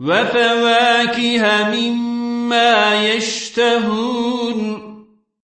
وفواكه مما يشتهون